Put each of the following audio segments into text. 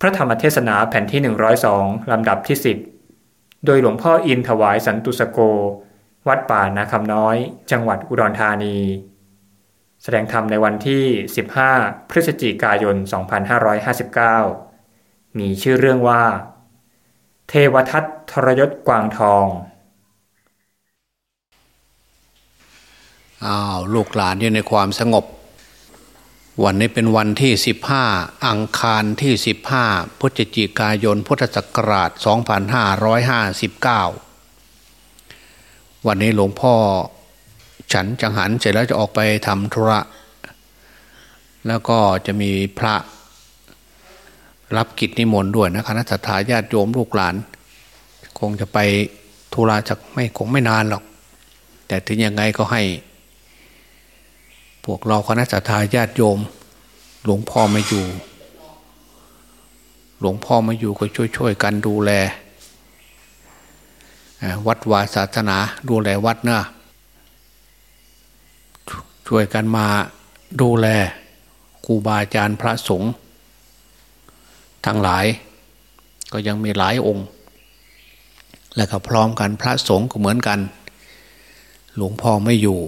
พระธรรมเทศนาแผ่นที่ 102 ลำดับที่ 10 โดยหลวงพ่ออินถวายสันตุสโก วัดป่านาคำน้อย จังหวัดอุดรธานี แสดงธรรมในวันที่ 15 พฤศจิกายน 2559 มีชื่อเรื่องว่า เทวทัตทรยศกวางทอง อ้าว ลูกหลานอยู่ในความสงบ วันนี้เป็นวันที่ 15 อังคารที่ 15 พฤศจิกายนพุทธศักราช 2559 วันนี้หลวงพ่อฉันจังหันเสร็จแล้วจะออกไปทำธุระ แล้วก็จะมีพระรับกิจนิมนต์ด้วยนะคณะสัตยาญาติโยมลูกหลาน คงจะไปธุระจากไม่คงไม่นานหรอก แต่ถึงยังไงก็ให้ พวกเราคณะสัตยาญาติโยม หลวงพ่อไม่อยู่ หลวงพ่อไม่อยู่ก็ช่วยๆกันดูแล วัดวาศาสนาดูแลวัดเนะช่วยกันมาดูแลครูบาอาจารย์พระสงฆ์ทั้งหลาย ก็ยังมีหลายองค์ และก็พร้อมกันพระสงฆ์ก็เหมือนกัน หลวงพ่อไม่อยู่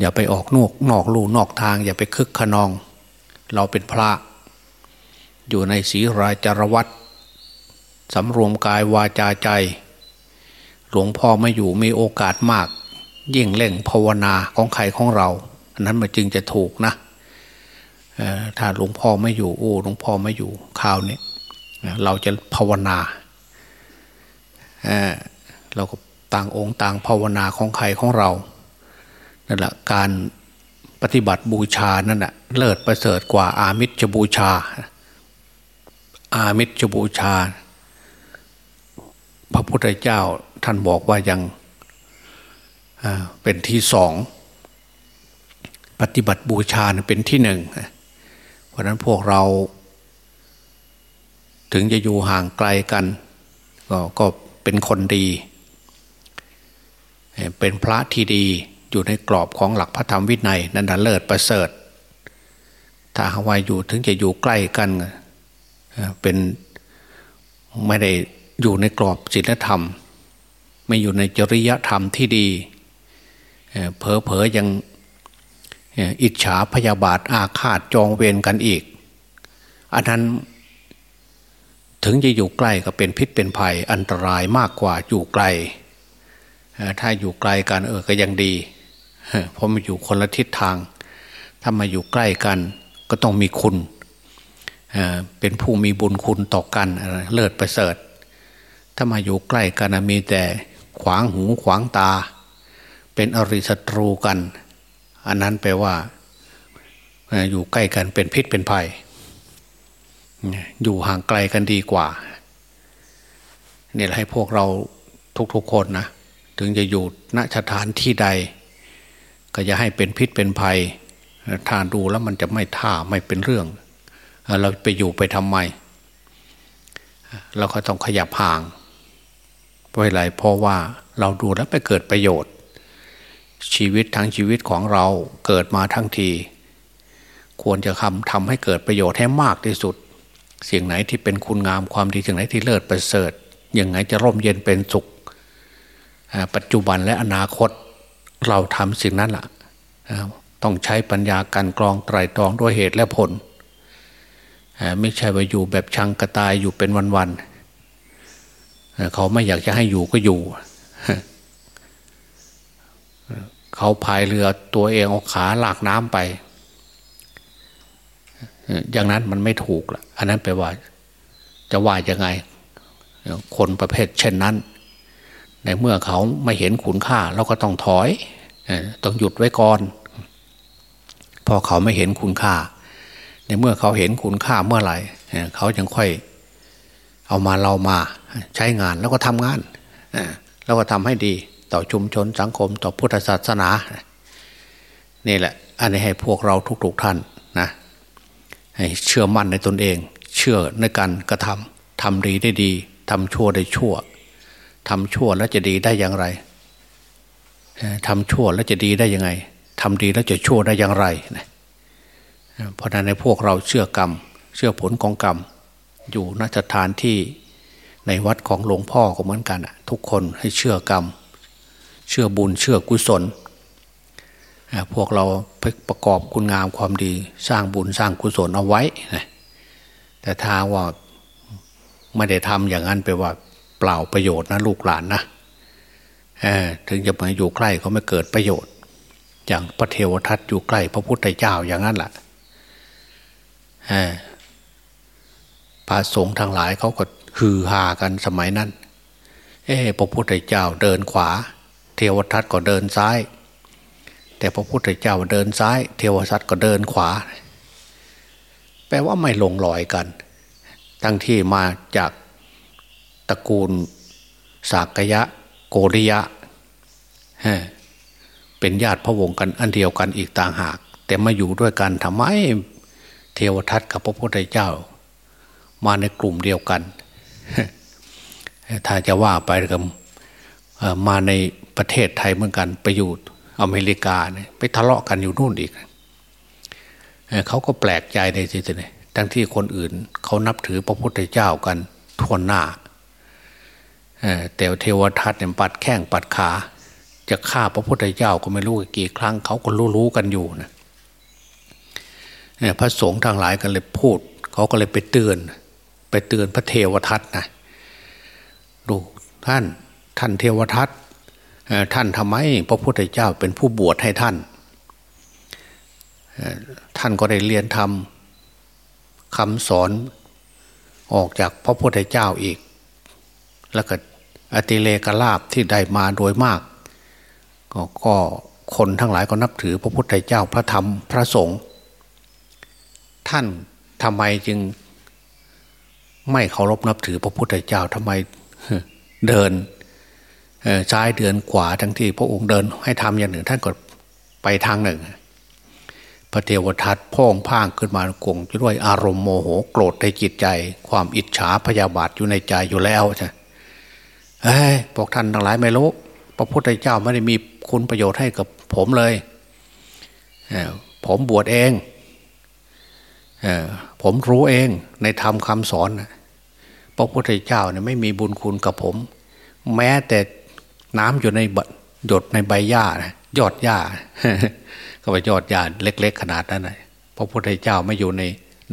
อย่าไปออกนอกนอกลู่นอกทาง อย่าไปคึกขนอง เราเป็นพระ อยู่ในศีราจารวัตสำรวมกายวาจาใจ หลวงพ่อไม่อยู่มีโอกาสมาก ยิ่งเล่งภาวนาของใครของเราอันนั้นมันจึงจะถูกนะถ้าหลวงพ่อไม่อยู่โอ้หลวงพ่อไม่อยู่ข่าวนี้เราจะภาวนาเราก็ต่างองค์ต่างภาวนาของใครของเรา นั่นแหละการปฏิบัติบูชานั่นแหละเลิศประเสริฐกว่าอามิตรบูชา อามิตรบูชา พระพุทธเจ้าท่านบอกว่ายังเป็นที่สองปฏิบัติบูชาเป็นที่หนึ่งเพราะนั้นพวกเราถึงจะอยู่ห่างไกลกัน ก็ก็เป็นคนดี เป็นพระที่ดี อยู่ในกรอบของหลักพระธรรมวินัยนั่นเลิศประเสริฐ ถ้าหาวายอยู่ถึงจะอยู่ใกล้กันเป็นไม่ได้อยู่ในกรอบศีลธรรม ไม่อยู่ในจริยธรรมที่ดีเผลอเผอยังอิจฉาพยาบาทอาฆาตจองเวรกันอีก อันนั้นถึงจะอยู่ใกล้ก็เป็นพิษเป็นภัยอันตรายมากกว่าอยู่ไกล ถ้าอยู่ไกลกันเออก็ยังดี เพราะมาอยู่คนละทิศทาง ถ้ามาอยู่ใกล้กันก็ต้องมีคุณเป็นผู้มีบุญคุณต่อกันเลิศประเสริฐ ถ้ามาอยู่ใกล้กันมีแต่ขวางหูขวางตา เป็นอริศัตรูกัน อันนั้นแปลว่า อยู่ใกล้กันเป็นพิษเป็นภัย อยู่ห่างไกลกันดีกว่าเนี่ยให้พวกเราทุกๆคนนะ ถึงจะอยู่ณสถานที่ใด ก็จะให้เป็นพิษเป็นภัยถ้าดูแล้วมันจะไม่ท่าไม่เป็นเรื่อง เราไปอยู่ไปทำไม เราก็ต้องขยับห่างเพราะอะไรเพราะว่าเราดูแล้วไปเกิดประโยชน์ ชีวิตทั้งชีวิตของเราเกิดมาทั้งที ควรจะทำทำให้เกิดประโยชน์ให้มากที่สุด สิ่งไหนที่เป็นคุณงามความดีสิ่งไหนที่เลิศประเสริฐยังไงจะร่มเย็นเป็นสุข ปัจจุบันและอนาคต เราทำสิ่งนั้นละ่ะต้องใช้ปัญญาการกรองไตรตรองด้วยเหตุและผล ไม่ใช่ว่าอยู่แบบชังกระตายอยู่เป็นวันๆเขาไม่อยากจะให้อยู่ก็อยู่ เขาพายเรือตัวเองเอาขาหลากน้ำไป อย่างนั้นมันไม่ถูกละอันนั้นแปลว่า จะว่ายังไง คนประเภทเช่นนั้น ในเมื่อเขาไม่เห็นคุณค่าเราก็ต้องถอยต้องหยุดไว้ก่อนพอเขาไม่เห็นคุณค่า ในเมื่อเขาเห็นคุณค่าเมื่อไหร่เขายังค่อยเอามาเรามาใช้งานแล้วก็ทำงานแล้วก็ทำให้ดีต่อชุมชนสังคมต่อพุทธศาสนา นี่แหละ อันนี้ให้พวกเราทุกๆท่านนะให้เชื่อมั่นในตนเอง เชื่อในการกระทำทำดีได้ดีทำชั่วได้ชั่ว ทำชั่วแล้วจะดีได้อย่างไรทำชั่วแล้วจะดีได้ยังไงทำดีแล้วจะชั่วได้อย่างไรเพราะนั้นในพวกเราเชื่อกรรม เชื่อผลของกรรม อยู่นสถานที่ในวัดของหลวงพ่อก็เหมือนกันทุกคนให้เชื่อกรรม เชื่อบุญเชื่อกุศลพวกเราประกอบคุณงามความดี สร้างบุญสร้างกุศลเอาไว้แต่ถ้าว่าไม่ได้ทำอย่างนั้นไปว่า เปล่าประโยชน์นะลูกหลานนะถึงจะมาอยู่ใกล้เขาไม่เกิดประโยชน์ อย่างพระเทวทัตอยู่ใกล้ พระพุทธเจ้าอย่างนั้นแหละพระสงฆ์ทั้งหลายเขาก็ฮือฮากันสมัยนั้น เอ้พระพุทธเจ้าเดินขวา เทวทัตก็เดินซ้าย แต่พระพุทธเจ้าเดินซ้าย เทวทัตก็เดินขวา แปลว่าไม่ลงรอยกัน ทั้งที่มาจาก ตระกูลสากยะ โกริยะเป็นญาติพระวงศ์กันอันเดียวกันอีกต่างหาก แต่มาอยู่ด้วยกันทำไมเทวทัตกับพระพุทธเจ้า มาในกลุ่มเดียวกัน ถ้าจะว่าไปกับมาในประเทศไทยเหมือนกันไปอยู่อเมริกาเนี่ยไปทะเลาะกันอยู่นู่นอีกเขาก็แปลกใจในสิทธิ์ทั้งที่คนอื่น เขานับถือพระพุทธเจ้ากันทวนหน้า แต่เทวทัตเนี่ยปัดแข้งปัดขา จะฆ่าพระพุทธเจ้าก็ไม่รู้กี่ครั้งเขาก็รู้ๆกันอยู่นะพระสงฆ์ทางหลายกันเลยพูด เขาก็เลยไปเตือน ไปเตือนพระเทวทัตนะดูท่านท่านเทวทัตท่านทำไมพระพุทธเจ้าเป็นผู้บวชให้ท่านท่านก็ได้เรียนทำคำสอนออกจากพระพุทธเจ้าอีก แล้วก็อติเลกลาบที่ได้มาโดยมาก ก็คนทั้งหลายก็นับถือพระพุทธเจ้าพระธรรมพระสงฆ์ท่านทำไมจึงไม่เคารพนับถือพระพุทธเจ้าทำไมเดินซ้ายเดินขวาทั้งที่พระองค์เดินให้ทำอย่างหนึ่ง ท่านก็ไปทางหนึ่ง พระเทวทัตพ่องพ่างขึ้นมากงด้วยอารมณ์โมโหโกรธในจิตใจ ความอิจฉาพยาบาทอยู่ในใจอยู่แล้วใช่ เอ้พวกท่านทั้งหลายไม่รู้ พระพุทธเจ้าไม่ได้มีคุณประโยชน์ให้กับผมเลยผมบวชเองผมรู้เองในธรรมคำสอนพระพุทธเจ้าเนี่ยไม่มีบุญคุณกับผม แม้แต่น้ำอยู่ในหยดในใบหญ้านะยอดหญ้าก็ไปยอดหญ้าเล็ก ๆ ขนาดนั้นเลยพระพุทธเจ้าไม่อยู่ใน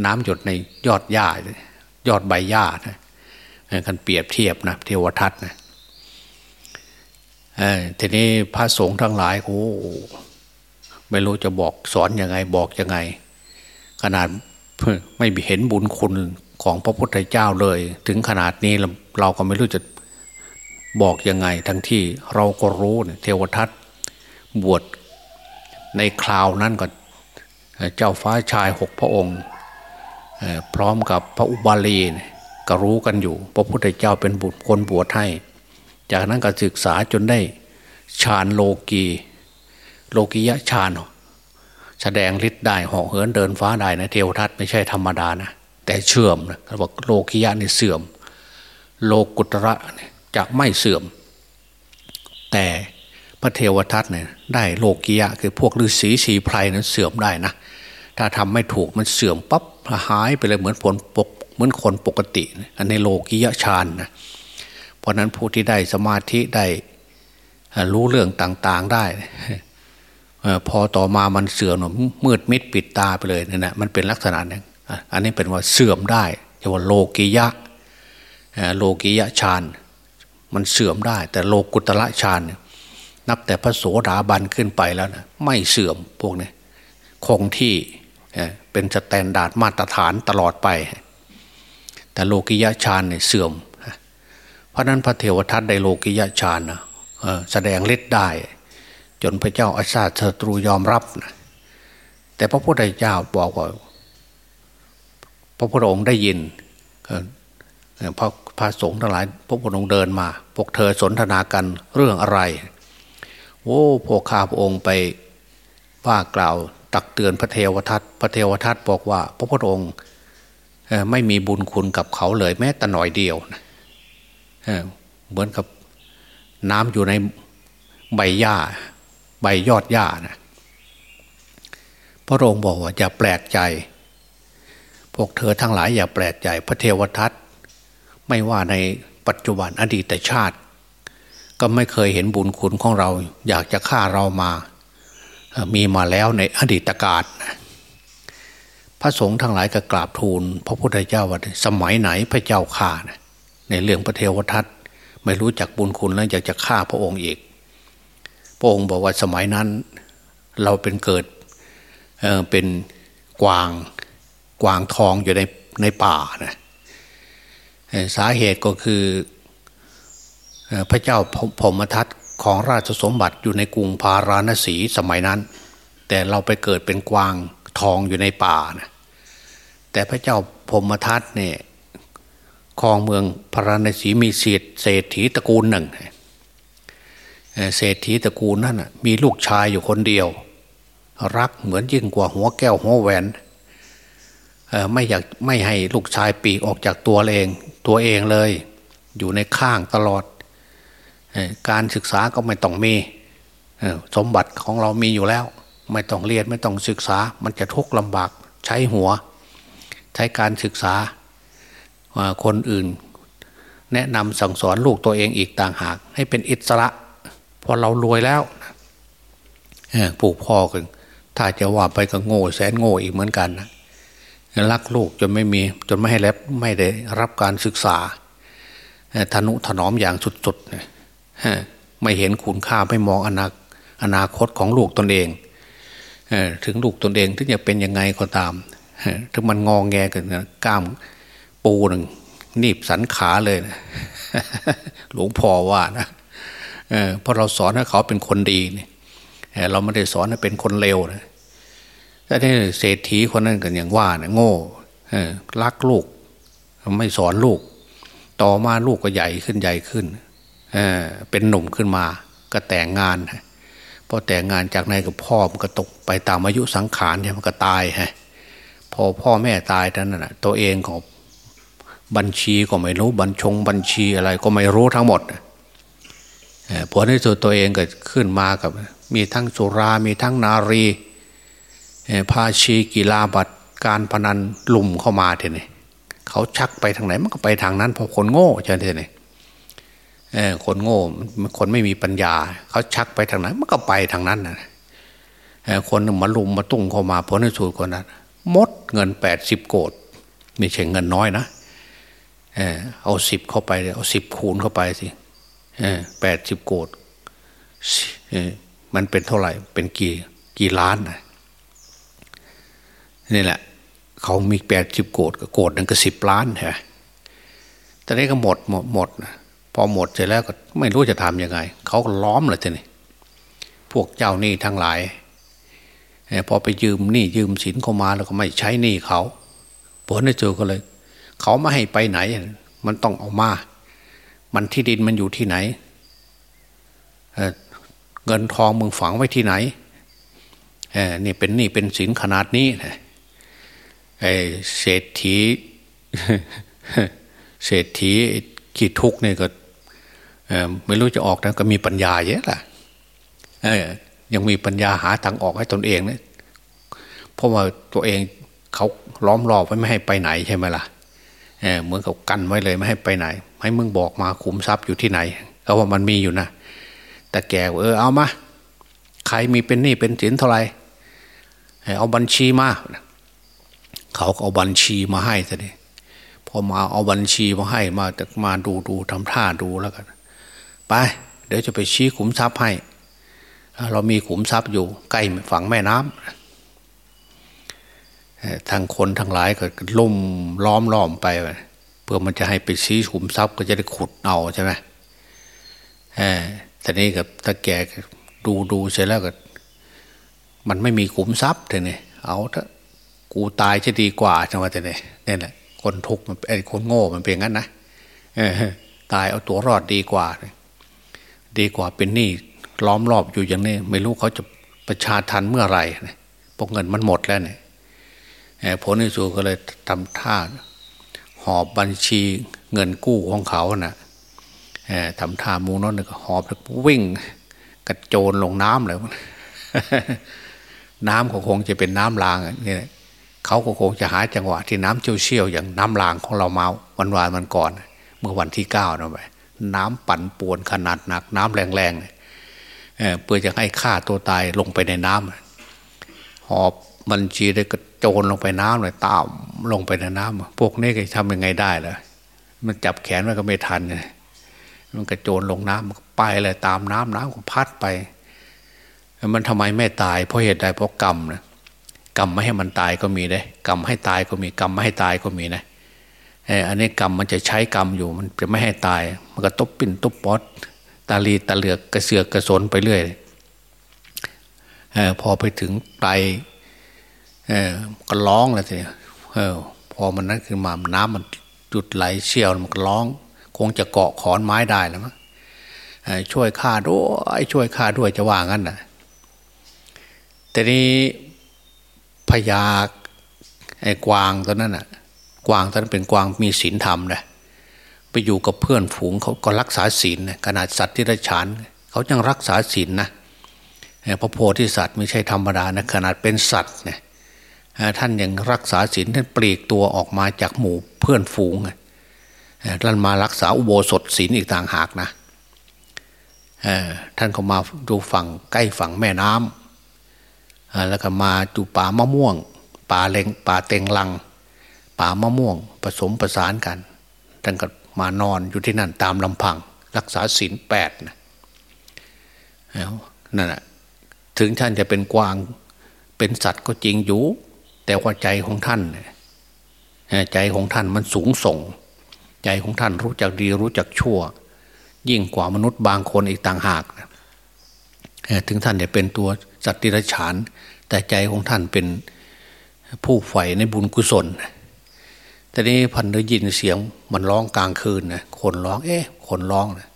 น้ำหยดในยอดหญ้ายอดใบหญ้านะกันเปรียบเทียบนะเทวทัตนะ ทีนี้พระสงฆ์ทั้งหลายโอ้ไม่รู้จะบอกสอนอยังไงบอกยังไง ขนาดไม่เห็นบุญคุณของพระพุทธเจ้าเลย ถึงขนาดนี้เราก็ไม่รู้จะบอกยังไง ทั้งที่เราก็รู้เทวทัตบวชในคราวนั้นก็เจ้าฟ้าชายหกพระองค์ พร้อมกับพระอุบาลีก็รู้กันอยู่ พระพุทธเจ้าเป็นบุตรคนบวชให้ จากนั้นก็ศึกษาจนได้ฌานโลกีโลกียะฌานแสดงฤทธิ์ได้ห่อเหินเดินฟ้าได้นะเทวทัตไม่ใช่ธรรมดานะแต่เชื่อมนะเขาบอกโลกียะนี่เสื่อม โลกุตระจะไม่เสื่อม แต่พระเทวทัตเนี่ยได้โลกียะคือพวกฤาษีชีไพรนั้นเสื่อมได้นะถ้าทำไม่ถูกมันเสื่อมปั๊บหายไปเลยเหมือนผลปกเหมือนคนปกติ อันในโลกียะฌานนะ เพราะนั้นผู้ที่ได้สมาธิได้รู้เรื่องต่าง ๆได้พอต่อมามันเสื่อมมืดมิดปิดตาไปเลยนั่นแหะมันเป็นลักษณะนึงอันนี้เป็นว่าเสื่อมได้เรียกว่าโลกิยะโลกิยะฌานมันเสื่อมได้ แต่โลกุตรฌานนับแต่พระโสดาบันขึ้นไปแล้วนะไม่เสื่อมพวกนี้คงที่เป็น standard มาตรฐานตลอดไป แต่โลกิยะฌานเนี่ยเสื่อม เพราะนั้นพระเทวทัตได้โลกิยะฌานนะแสดงฤทธิ์ได้ จนพระเจ้าอาชาติศัตรูยอมรับนะแต่พระพุทธเจ้าบอกว่าพระพุทธองค์ได้ยินพระพระสงฆ์ทั้งหลายพระพุทธองค์เดินมา พวกเธอสนทนากันเรื่องอะไรโอ้พวกข้าพระองค์ไปว่ากล่าวตักเตือนพระเทวทัตพระเทวทัตบอกว่า พระพุทธองค์ไม่มีบุญคุณกับเขาเลยแม้แต่หน่อยเดียว เหมือนกับน้ำอยู่ในใบหญ้า ใบยอดหญ้านะพระองค์บอกว่าอย่าแปลกใจ พวกเธอทั้งหลายอย่าแปลกใจ พระเทวทัตไม่ว่าในปัจจุบันอดีตชาติ ก็ไม่เคยเห็นบุญคุณของเรา อยากจะฆ่าเรามา มีมาแล้วในอดีตกาลพระสงฆ์ทั้งหลายก็กราบทูล พระพุทธเจ้าว่าสมัยไหนพระเจ้าข่านะ ในเรื่องพระเทวทัตไม่รู้จักบุญคุณแล้วอยากจะฆ่าพระองค์อีก พระองค์บอกว่าสมัยนั้น เราเป็นเกิดเเป็นกวางกวางทองอยู่ในในป่านะสาเหตุก็คือพระเจ้าพมทัตของราชสมบัติอยู่ในกรุงพาราณสีสมัยนั้น แต่เราไปเกิดเป็นกวางทองอยู่ในป่านะแต่พระเจ้าพมทัตเนี่ย ครองเมืองพราณสีมีเศรษเศรษฐีตระกูลหนึ่งเศรษฐีตระกูลนั่นมีลูกชายอยู่คนเดียว รักเหมือนยิ่งกว่าหัวแก้วหัวแหวนไม่อยากไม่ให้ลูกชายปีกออกจากตัวเอง ตัวเองเลย อยู่ในข้างตลอด การศึกษาก็ไม่ต้องมีสมบัติของเรามีอยู่แล้ว ไม่ต้องเรียนไม่ต้องศึกษา มันจะทุกข์ลำบากใช้หัว ใช้การศึกษา คนอื่น แนะนำสั่งสอนลูกตัวเองอีกต่างหาก ให้เป็นอิสระ พอเรารวยแล้วปลูกพ่อกันถ้าจะว่าไปก็โง่แสนโง่อีกเหมือนกันนะรักลูกจนไม่มีจนไม่ให้แล้วไม่ได้รับการศึกษาทนุถนอมอย่างสุดๆไม่เห็นคุณค่าไม่มองอนาอนาคตของลูกตนเองถึงลูกตนเองถึงจะเป็นยังไงก็ตามถึงมันงองแงกันก้าม ปูหนึ่งนีบสันขาเลยนะหลวงพ่อว่านะเพราะเราสอนให้เขาเป็นคนดีเนี่ยเราไม่ได้สอนให้เป็นคนเลวนะแต่นี่เศรษฐีคนนั้นกันอย่างว่านะโง่รักลูก ไม่สอนลูก ต่อมาลูกก็ใหญ่ขึ้นใหญ่ขึ้นเเป็นหนุ่มขึ้นมา ก็แต่งงานพอแต่งงานจากนายกับพ่อมันก็ตกไปตามอายุสังขารเนี่ยมันก็ตายฮะพอพ่อแม่ตายนั้นน่ะ ตัวเองของ บัญชีก็ไม่รู้บัญชงบัญชีอะไรก็ไม่รู้ทั้งหมดผลในสุดตัวเองเก็ขึ้นมากับ มีทั้งสุรา มีทั้งนารีพาชีกีฬาบัตรการพนันลุ่มเข้ามาเท่นี่เขาชักไปทางไหนมันก็ไปทางนั้นเพราะคนโง่ใช่ไหมคนโง่คนไม่มีปัญญา เขาชักไปทางไหนมันก็ไปทางนั้นนะคนมาลุมมาตุ้งเข้ามาผลในสุดคนนั้นมดเงินแปดสิบโกดไม่ใช่เงินน้อยนะ เอาสิบเข้าไปเอาสิบคูณเข้าไปสิแปดสิบโกดมันเป็นเท่าไหร่ เป็นกี่กี่ล้านนะนี่แหละ เขามีแปดสิบโกดก็โกดนึงก็สิบล้านใช่ไหมตอนนี้ก็หมดหมดหมดนะพอหมดเสร็จแล้วก็ไม่รู้จะทำยังไง เขาก็ล้อมเลยทีนี้พวกเจ้าหนี้ทั้งหลายพอไปยืมหนี้ยืมสินเข้ามาแล้วก็ไม่ใช้หนี้เขาผลได้เจอก็เลย เขาไม่ให้ไปไหน มันต้องเอามา มันที่ดินมันอยู่ที่ไหนเงินทองมึงฝังไว้ที่ไหนนี่เป็นนี่เป็นสินขนาดนี้นะไอ้เศรษฐีเศรษฐีขีดทุกเนี่ยก็ไม่รู้จะออกนะก็มีปัญญาเยอะแหละยังมีปัญญาหาทางออกให้ตนเองนะเพราะว่าตัวเองเขาล้อมรอบไว้ไม่ให้ไปไหนใช่ไหมล่ะ เเหมือนกับกันไว้เลยไม่ให้ไปไหน ให้มึงบอกมาขุมทรัพย์อยู่ที่ไหนเขาว่ามันมีอยู่นะแต่แกเออเอามาใครมีเป็นหนี้เป็นสินเท่าไหร่เอาบัญชีมาเขาเอาบัญชีมาให้ซะดิพอมาเอาบัญชีมาให้มาจากมาดูดูทำท่าดูแล้วกันไป เดี๋ยวจะไปชี้ขุมทรัพย์ให้ เรามีขุมทรัพย์อยู่ใกล้ฝั่งแม่น้ำ ทางคนทั้งหลายก็ลุ่มล้อมล้อมไป เพื่อมันจะให้ไปชี้ขุมทรัพย์ก็จะได้ขุดเอาใช่ไหมแต่นี้กับถ้าแกดูดูเสร็จแล้วก็ มันไม่มีขุมทรัพย์เลยเนี่ยเอาถ้ากูตายจะดีกว่าจังหวะแต่เนี่ยนี่แหละคนทุกข์มันไอ้คนโง่มันเป็นงั้นนะตายเอาตัวรอดดีกว่า ดีกว่าเป็นหนี้ล้อมรอบอยู่อย่างนี้ ไม่รู้เขาจะประชาทันเมื่อไหร่พวกเงินมันหมดแล้วเนี่ย ผลในสุดก็เลยทำท่าหอบบัญชีเงินกู้ของเขานะ่ะทำท่ามูนนก็หอบวิ่งกระโจนลงน้ำเลยน้ำก็คงจะเป็นน้ำรางนี่เขาก็คงจะหาจังหวะที่น้ำเชี่ยวๆอย่างน้ำลางของเรามาวันวานมันก่อน เมื่อวันที่เก้านะไปน้ำปั่นป่วนขนาดหนัก น้ำแรงๆเเพื่อจะให้ฆ่าตัวตายลงไปในน้ำหอบบัญชีได้กระ โจนลงไปน้ำเลยตามลงไปในน้ำพวกนี้จะทำยังไงได้ล่ะ มันจับแขนมันก็ไม่ทันมันกระโจนลงน้ำมันไปเลยตามน้ำน้ำก็พัดไป มันทำไมไม่ตายเพราะเหตุใดเพราะกรรมนะกรรมไม่ให้มันตายก็มีได้กรรมให้ตายก็มีกรรมไม่ให้ตายก็มีนะอันนี้กรรมมันจะใช้กรรมอยู่ มันจะไม่ให้ตาย มันก็ตบปิ่นตบป๊อดตาลีตาเหลือกกระเสือกกระสนไปเรื่อยอพอไปถึงไต ก็ร้องเลยทีเออพอมันนั้นคือมาน้ำมันจุดไหลเชี่ยวมันก็ร้อง คงจะเกาะขอนไม้ได้แล้วมั้งช่วยข้าด้วยช่วยข้าด้วยจะว่างั้นนะแต่นี้พญาไอ้กวางตอนนั้นน่ะ กวางตอนนั้นเป็นกวางมีศีลธรรมนะไปอยู่กับเพื่อนฝูงเขาก็รักษาศีลนะขนาดสัตว์ที่ไรฉานเขายังรักษาศีลนะพระโพธิสัตว์ไม่ใช่ธรรมดานะขนาดเป็นสัตว์เนี่ย ท่านยังรักษาศีลท่านปลีกตัวออกมาจากหมู่เพื่อนฝูงท่านมารักษาอุโบสถศีลอีกต่างหากนะท่านก็มาดูฝั่งใกล้ฝั่งแม่น้ำแล้วก็มาดูป่ามะม่วง ป่าเลงป่าเต็งลัง ป่ามะม่วงผสมประสานกันท่านก็มานอนอยู่ที่นั่นตามลำพัง รักษาศีลแปดนะนั่นแหะถึงท่านจะเป็นกวางเป็นสัตว์ก็จริงอยู่ แต่ว่าใจของท่านใจของท่านมันสูงส่ง ใจของท่านรู้จักดีรู้จักชั่ว ยิ่งกว่ามนุษย์บางคนอีกต่างหากถึงท่านจะเป็นตัวสัตว์ดิรฉาน แต่ใจของท่านเป็นผู้ใฝ่ในบุญกุศลแต่นี้พันได้ยินเสียงมันร้องกลางคืนนะคนร้อง เอ๊ะ คนร้องนะ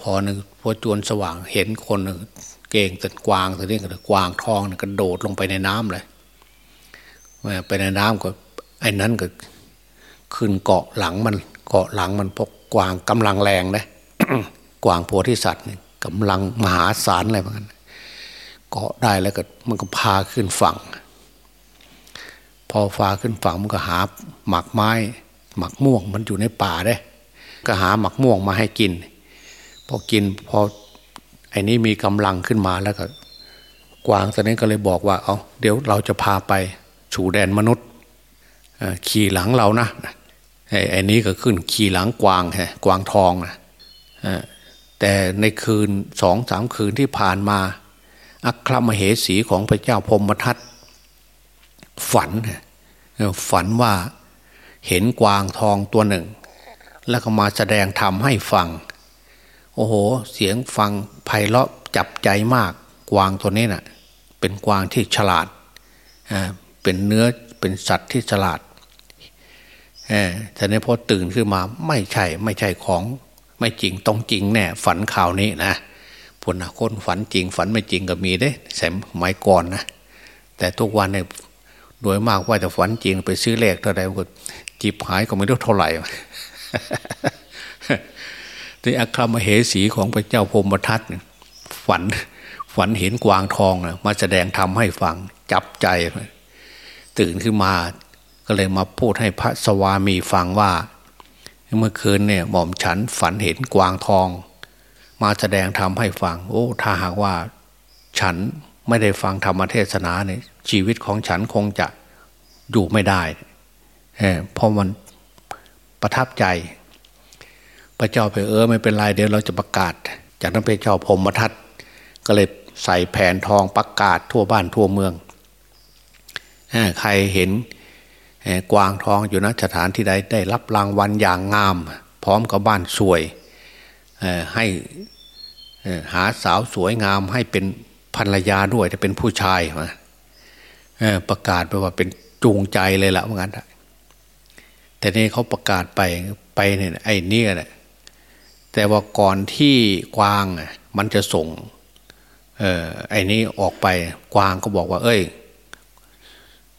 พอหนึ่งพอจวนสว่างเห็นคนเก่งแต่กวางแต่นี้ก็กวางทองกระโดดลงไปในน้ำเลย ไปในน้ำก็ไอ้นั้นก็ขึ้นเกาะหลังมันเกาะหลังมันพกกวางกำลังแรงนะกวางโพธิสัตว์นี่กำลังมหาศาลอะไรเหมือนกันเกาะได้แล้วก็มันก็พาขึ้นฝั่ง พอฟ้าขึ้นฝั่งมันก็หาหมักไม้ หมักม่วงมันอยู่ในป่าได้ ก็หาหมักม่วงมาให้กิน พอกินพอไอ้นี้มีกำลังขึ้นมาแล้วก็ กวางตอนนี้ก็เลยบอกว่า เอาเดี๋ยวเราจะพาไป สู่แดนมนุษย์ขี่หลังเรานะไอ้นี้ก็ขึ้นขี่หลังกวางฮะกวางทองนะแต่ในคืนสองสามคืนที่ผ่านมา อัครมเหสีของพระเจ้าพมทัตฝัน ฝันว่าเห็นกวางทองตัวหนึ่ง แล้วก็มาแสดงธรรมให้ฟัง โอ้โห เสียงฟังไพเราะจับใจมาก กวางตัวนี้นะ่ะ เป็นกวางที่ฉลาด เป็นเนื้อเป็นสัตว์ที่ฉลาดแต่ในพอตื่นขึ้นมาไม่ใช่ไม่ใช่ของไม่จริงต้องจริงแน่ฝันข่าวนี้นะผลนะคนฝันจริงฝันไม่จริงก็มีได้แสมหมายก่อนนะแต่ทุกวันเนี่ยโดยมากว่าจะฝันจริงไปซื้อเลขเท่าไรก็จีบหายก็ไม่รู้เท่าไหร่ที่อัครมเหสีของพระเจ้าพมทัตฝันฝันเห็นกวางทองนะมาแสดงทำให้ฟังจับใจ ตื่นขึ้นมา ก็เลยมาพูดให้พระสวามีฟังว่า เมื่อคืนเนี่ยหม่อมฉันฝันเห็นกวางทอง มาแสดงธรรมให้ฟัง โอ้ ถ้าหากว่าฉันไม่ได้ฟังธรรมเทศนาเนี่ยชีวิตของฉันคงจะอยู่ไม่ได้เพราะมันประทับใจ พระเจ้าไปเออไม่เป็นไรเดี๋ยวเราจะประกาศ จากนั้นพระเจ้าพมทัตก็เลยใส่แผ่นทองประกาศทั่วบ้านทั่วเมือง ใครเห็นกวางทองอยู่นะสถานที่ใดได้รับรางวัลอย่างงาม พร้อมกับบ้านสวยให้หาสาวสวยงามให้เป็นภรรยาด้วยจะเป็นผู้ชายมาประกาศไปว่าเป็นจูงใจเลยละว่างั้นแต่นี่เขาประกาศไปไปเนี่ยไอ้นี่แหละแต่ว่าก่อนที่กวางมันจะส่งไอ้นี้ออกไปกวางก็บอกว่า เอ้ย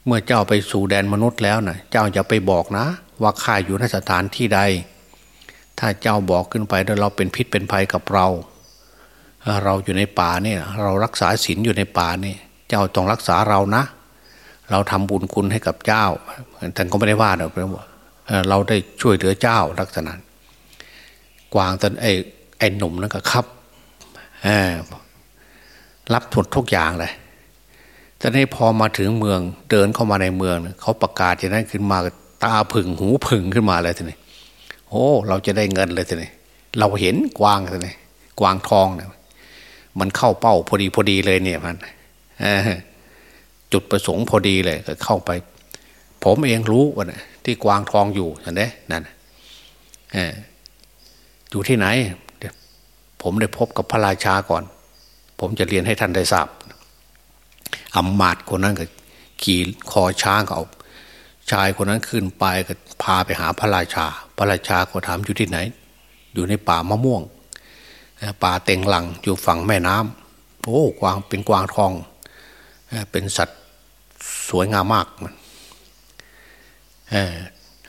เมื่อเจ้าไปสู่แดนมนุษย์แล้วนะเจ้าอย่าไปบอกนะ ว่าข้าอยู่ในสถานที่ใด ถ้าเจ้าบอกขึ้นไปแล้วเราเป็นพิษเป็นภัยกับเรา เราอยู่ในป่าเนี่ยเรารักษาศีลอยู่ในป่านี่เจ้าต้องรักษาเรานะ เราทำบุญคุณให้กับเจ้าท่านก็ไม่ได้ว่าเราเราได้ช่วยเหลือเจ้าลักษณะกวางตนไอ้ไอ้หนุ่มนั่นก็ครับรับทุดทุกอย่างเลย แตอนนี้พอมาถึงเมืองเดินเข้ามาในเมืองเขาประกาศอย่างนั้นขึ้นมาตาผึ่งหูผึ่งขึ้นมาเลยทีนี้โอ้เราจะได้เงินเลยทีนี้เราเห็นกวางทีนี้กวางทองเนี่ยมันเข้าเป้าพอดีพอดีเลยเนี่ยมันจุดประสงค์พอดีเลยก็เข้าไป ผมเองรู้ว่าที่กวางทองอยู่เห็นไหมนั่นอยู่ที่ไหนผมได้พบกับพระราชาก่อน ผมจะเรียนให้ท่านได้ทราบ อำมาตคนนั้นก็ขี่คอช้างเขาชายคนนั้นขึ้นไปก็พาไปหาพระราชา พระราชาก็ถามอยู่ที่ไหน อยู่ในป่ามะม่วง ป่าเต็งหลังอยู่ฝั่งแม่น้ำโอ้กวางเป็นกวางทอง เป็นสัตว์สวยงามมากมันเออ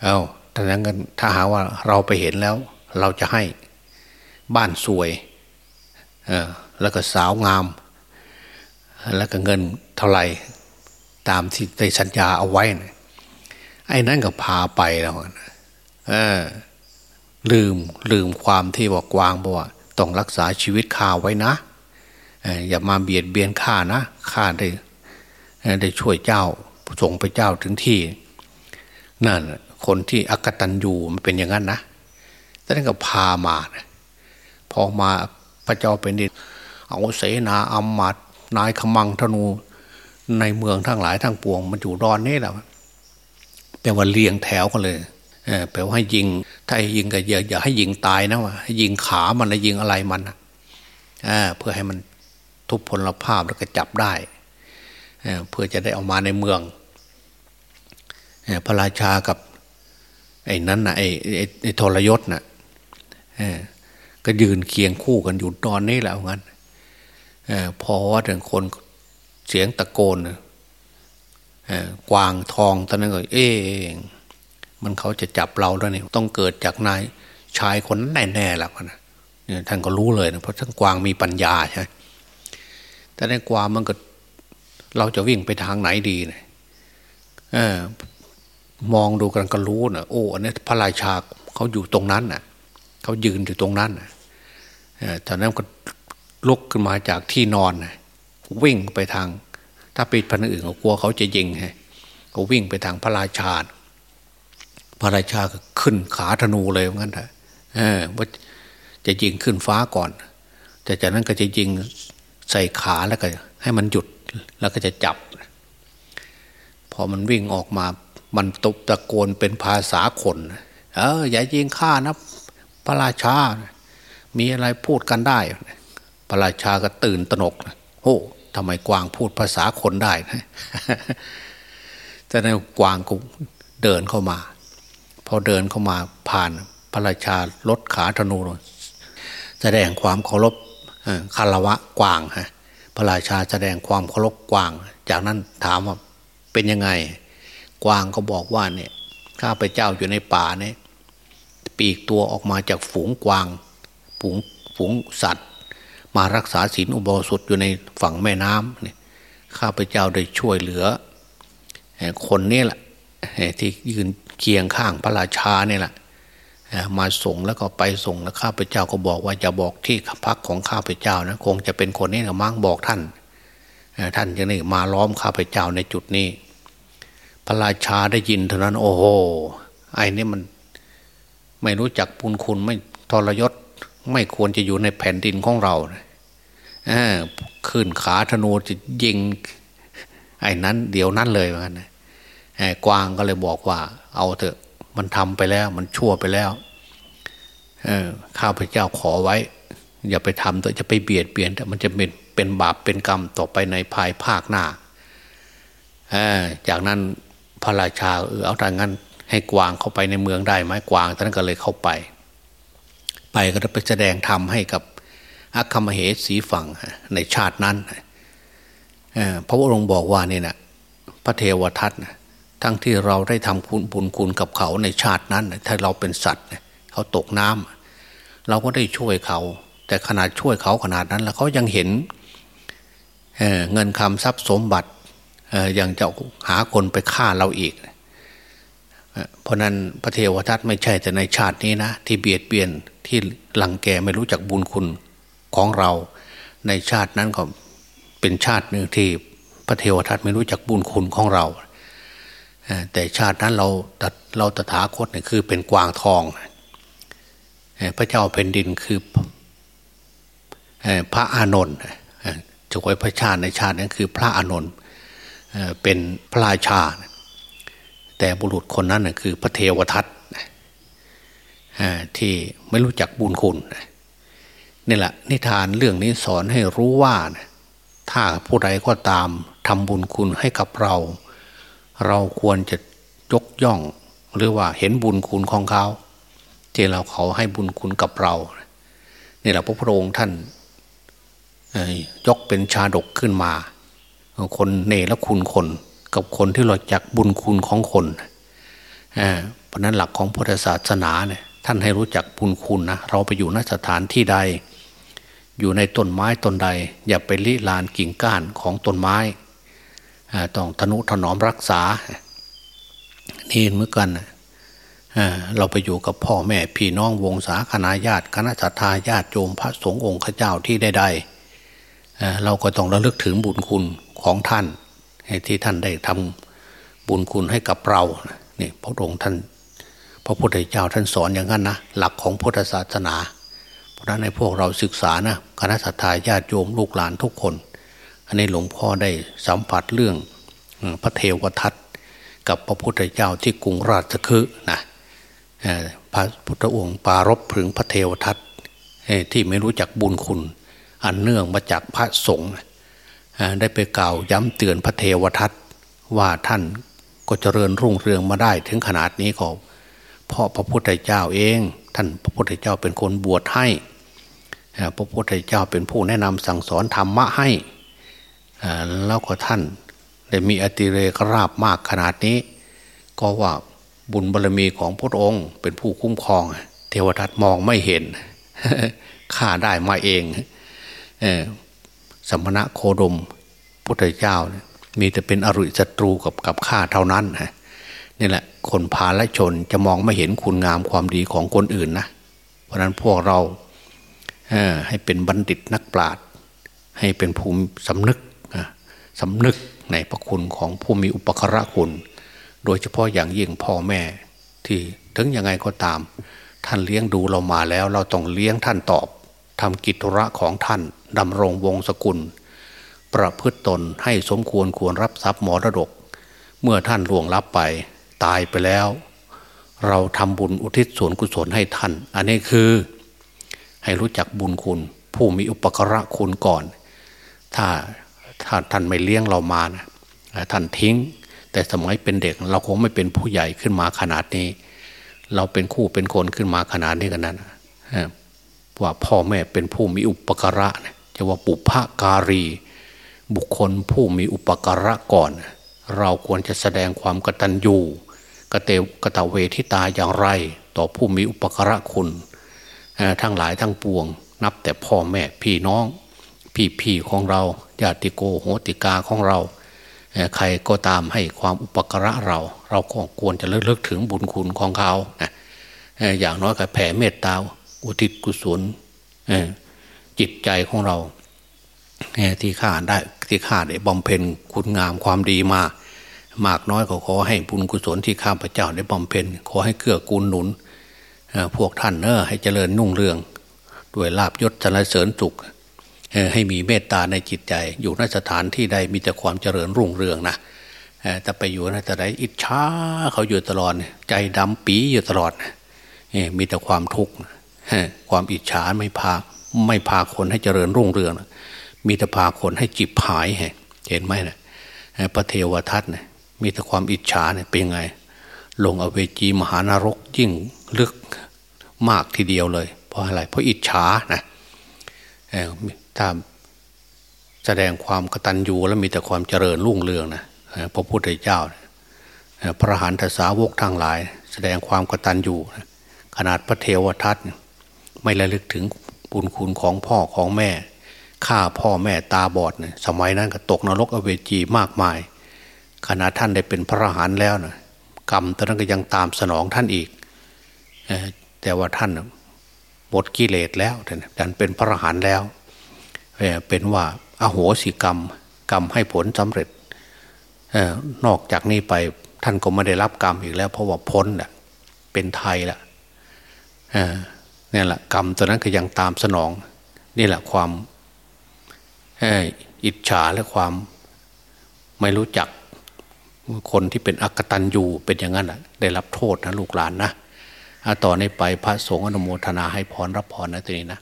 เอาถ้าอย่างนั้นถ้าหาว่าเราไปเห็นแล้ว เราจะให้บ้านสวยเออแล้วก็สาวงาม แล้วก็เงินเท่าไหร่ตามที่ได้สัญญาเอาไว้นะไอ้นั่นก็พาไปแล้วเออ ลืมลืมความที่บอกวางบอกว่าต้องรักษาชีวิตข้าไว้นะอย่ามาเบียดเบียนข้านะข้าได้ได้ช่วยเจ้าส่งไปเจ้าถึงที่นั่นคนที่อักตันยูมันเป็นอย่างนั้นนะแต่นั้นก็พามานะพอมาพระเจ้าเป็นดิเอาเสนาอัมมาด นายขมังธนูในเมืองทั้งหลายทั้งปวง มันอยู่รอนนี่แหละแต่ว่าเรียงแถวกันเลยแปลว่าให้ยิง ถ้าให้ยิงก็อย่าอย่าให้ยิงตายนะว่าให้ยิงขามันแล้วยิงอะไรมันเพื่อให้มันทุพพลภาพแล้วก็จับได้เพื่อจะได้เอามาในเมืองพระราชากับ ไอ้นั้นนะไอ้ไอ้ทรยศนะ่ะก็ยืนเคียงคู่กันอยู่ตอนนี้แหละงั้น พอว่าถึงคนเสียงตะโกนกวางทองตอนนั้นก็เอ๊มันเขาจะจับเราแล้วนี่ต้องเกิดจากนายชายคนนั้นแน่ๆแล้วนะท่านก็รู้เลยนะเพราะทั้งกวางมีปัญญาใช่แต่ในกวางมันก็เราจะวิ่งไปทางไหนดีเนะี่ยมองดูกันก็รู้นะโอ้อันนี้พระราชาเขาอยู่ตรงนั้นน่ะเขายืนอยู่ตรงนั้นน่ะตอนนั้นก็ ลุกขึ้นมาจากที่นอนวิ่งไปทาง ถ้าปิดพันอื่นก็กลัวเขาจะยิงไงก็วิ่งไปทางพระราชา พระราชาก็ขึ้นขาธนูเลยงั้นเถอะว่าจะยิงขึ้นฟ้าก่อน แต่จากนั้นก็จะยิงใส่ขาแล้วก็ ให้มันหยุดแล้วก็จะจับ พอมันวิ่งออกมา มันตบตะโกนเป็นภาษาคน เอออย่ายิงข้านะพระราชา มีอะไรพูดกันได้ พระราชาก็ตื่นตระหนกโอ้ทำไมกวางพูดภาษาคนได้นะแต่นั้นกวางก็เดินเข้ามา พอเดินเข้ามาผ่านพระราชาลดขาธนูแสดงความเคารพคารวะกวางฮะพระราชาแสดงความเคารพกวาง จากนั้นถามว่าเป็นยังไง กวางก็บอกว่าเนี่ยข้าพเจ้าอยู่ในป่าเนี่ยปีกตัวออกมาจากฝูงกวางฝูงฝูงสัตว์ มารักษาศีลอุโบสถอยู่ในฝั่งแม่น้ำนี่ข้าพเจ้าได้ช่วยเหลือ คนนี้แหละที่ยืนเคียงข้างพระราชาเนี่ยแหละมาส่งแล้วก็ไปส่งแล้วข้าพเจ้าก็บอกว่าจะบอกที่พักของข้าพเจ้านะคงจะเป็นคนนี้นะมั่งบอกท่านท่านจะนี่มาล้อมข้าพเจ้าในจุดนี้ พระราชาได้ยินเท่านั้น โอ้โหไอ้นี่มันไม่รู้จักปุญคุณไม่ทรยศ ไม่ควรจะอยู่ในแผ่นดินของเราขึ้นขาธนูจะยิง ไอ้นั้น เดี๋ยวนั้นเลยเหมือนกันกวางก็เลยบอกว่า เอาเถอะ มันทำไปแล้ว มันชั่วไปแล้วข้าพเจ้าขอไว้ อย่าไปทำแต่จะไปเบียดเบียนแต่มันจะเป็นเป็นบาปเป็นกรรมต่อไปในภายภาคหน้าจากนั้นพระราชาเออเอาทางนั้นให้กวางเข้าไปในเมืองได้ไหมกวางท่านก็เลยเข้าไป ไปก็ไปแสดงธรรมให้กับอัคคมเหสีฝั่งในชาตินั้นพระพุทธองค์บอกว่านี่นะพระเทวทัตทั้งที่เราได้ทำคุณบุญคุณกับเขาในชาตินั้น ถ้าเราเป็นสัตว์เขาตกน้ำเราก็ได้ช่วยเขา แต่ขนาดช่วยเขาขนาดนั้น แล้วเขายังเห็นเเงินคำทรัพย์สมบัติยังจะหาคนไปฆ่าเราอีกเเพราะนั้นพระเทวทัตไม่ใช่แต่ในชาตินี้นะ ที่เบียดเบียนที่หลังแกไม่รู้จักบุญคุณของเรา ในชาตินั้นก็เป็นชาติหนึ่งที่พระเทวทัตไม่รู้จักบุญคุณของเรา แต่ชาตินั้นเราตัดเราตถาคตเนี่ยคือเป็นกวางทอง พระเจ้าแผ่นดินคือพระอานนท์จกไว้พระชาติในชาตินั้นคือพระอานนท์เป็นพระราชา แต่บุรุษคนนั้นคือพระเทวทัตที่ไม่รู้จักบุญคุณนี่แหละนิทานเรื่องนี้สอนให้รู้ว่า ถ้าผู้ใดก็ตามทำบุญคุณให้กับเรา เราควรจะยกย่อง หรือว่าเห็นบุญคุณของเขาที่เราเขาให้บุญคุณกับเรานี่แหละพระพุทธองค์ท่านยกเป็นชาดกขึ้นมา คนเนรคุณคน กับคนที่เราจักบุญคุณของคนเพราะนั้นหลักของพุทธศาสนาเนี่ยท่านให้รู้จักบุญคุณนะเราไปอยู่นสถานที่ใด อยู่ในต้นไม้ต้นใด อย่าไปลิลานกิ่งก้านของต้นไม้ต้องทนุถนอมรักษา นี่เหมือนกันเราไปอยู่กับพ่อแม่พี่น้องวงศาคณาญาติคณะสัตยาญาติโยมพระสงฆ์องค์ข้าเจ้าที่ใดๆเราก็ต้องระลึกถึงบุญคุณของท่าน ที่ท่านได้ทำบุญคุณให้กับเรานี่พระองค์ท่านพระพุทธเจ้าท่านสอนอย่างนั้นนะหลักของพุทธศาสนา เพราะนั้นในพวกเราศึกษานะคณะสัตยาญาติโยมลูกหลานทุกคน อันนี้หลวงพ่อได้สัมผัสเรื่องพระเทวทัตกับพระพุทธเจ้าที่กรุงราชคฤห์นะพระพุทธองค์ปารบถึงพระเทวทัตที่ไม่รู้จักบุญคุณ อันเนื่องมาจากพระสงฆ์ ได้ไปกล่าวย้ำเตือนพระเทวทัตว่าท่านก็เจริญรุ่งเรืองมาได้ถึงขนาดนี้ก็เพราะพระพุทธเจ้าเอง ท่านพระพุทธเจ้าเป็นคนบวชให้พระพุทธเจ้าเป็นผู้แนะนำสั่งสอนธรรมะให้แล้วก็ท่านได้มีอติเรกราบมากขนาดนี้ ก็ว่าบุญบารรมีของพระองค์ เป็นผู้คุ้มครอง เทวทัตมองไม่เห็นข้าได้มาเอง สมณะโคดมพุทธเจ้ามีแต่เป็นอริศัตรูกับกับข้าเท่านั้นนี่แหละ คนพาและชนจะมองไม่เห็นคุณงามความดีของคนอื่นนะเพราะนั้นพวกเราให้เป็นบัณฑิตนักปราชญ์ให้เป็นภูมิสำนึกสำนึกในพระคุณของผู้มีอุปการะคุณ โดยเฉพาะอย่างยิ่งพ่อแม่ ที่ถึงยังไงก็ตาม ท่านเลี้ยงดูเรามาแล้ว เราต้องเลี้ยงท่านตอบ ทำกิจธุระของท่านดำรงวงศกุล ประพฤตตนให้สมควรควรรับทรัพย์มรดก เมื่อท่านล่วงลับไปตายไปแล้ว เราทำบุญอุทิศส่วนกุศลให้ท่าน อันนี้คือให้รู้จักบุญคุณ ผู้มีอุปกระคุณก่อน ถ้าถ้าท่านไม่เลี้ยงเรามานะท่านทิ้ง แต่สมัยเป็นเด็กเราคงไม่เป็นผู้ใหญ่ขึ้นมาขนาดนี้ เราเป็นคู่เป็นคนขึ้นมาขนาดนี้กันนั้น ว่าพ่อแม่เป็นผู้มีอุปการะจะว่าปุพการี บุคคลผู้มีอุปการะก่อน เราควรจะแสดงความกตัญญูกเตวกตะเวทิตาอย่างไร ต่อผู้มีอุปการะคุณทั้งหลายทั้งปวง นับแต่พ่อแม่พี่น้อง พี่พี่ของเราญาติโกโหติกาของเรา ใครก็ตามให้ความอุปการะเรา เราก็ควรจะเลิกเลิกถึงบุญคุณของเขา อย่างน้อยก็แผ่เมตตา อุทิศกุศลจิตใจของเราที่ข้าได้ที่ข้าได้บำเพ็ญคุณงามความดีมามากน้อยก็ขอให้บุญกุศลที่ข้าพเจ้าได้บำเพ็ญขอให้เกื้อกูลหนุนพวกท่านเนอให้เจริญนุ่งเรือง ด้วยลาบยศสรรเสริญสุขให้มีเมตตาในจิตใจ อยู่ในสถานที่ใดมีแต่ความเจริญรุ่งเรืองนะแต่ไปอยู่ในแต่ใดอิจฉาเขาอยู่ตลอดใจดำปีอยู่ตลอดมีแต่ความทุกข์ ความอิจฉาไม่พาไม่พาคนให้เจริญรุ่งเรืองมีแต่พาคนให้จิบหายเห็นไหมนะพระเทวทัตเนี่ยมีแต่ความอิจฉาเนี่ยเป็นไง ลงอเวจีมหานรกยิ่งลึกมากทีเดียวเลย เพราะอะไร เพราะอิจฉานะถ้าแสดงความกตัญญูแล้วมีแต่ความเจริญรุ่งเรืองนะพระพุทธเจ้า พระหันทสาวกทางหลาย แสดงความกตัญญูขนาดพระเทวทัต ไม่ระลึกถึงบุญคุณของพ่อของแม่ฆ่าพ่อแม่ตาบอดเนี่ยสมัยนั้นก็ตกนรกอเวจีมากมาย ขณะท่านได้เป็นพระอรหันต์แล้วนะกรรมตอนนั้นก็ยังตามสนองท่านอีก แต่ว่าท่านหมดกิเลสแล้วท่านเป็นพระอรหันต์แล้วเป็นว่าอโหสิกรรม กรรมให้ผลสำเร็จนอกจากนี้ไปท่านก็ไม่ได้รับกรรมอีกแล้ว เพราะว่าพ้นเป็นไทยละ นี่แหละกรรมตัวนั้นก็ยังตามสนอง นี่แหละความอิจฉาและความไม่รู้จักคนที่เป็นอักตันยูเป็นอย่างนั้นได้รับโทษนะลูกหลานนะต่อในี้ไปพระสงฆ์อนุโมทนาให้พรรับพรนะทีนี้นะ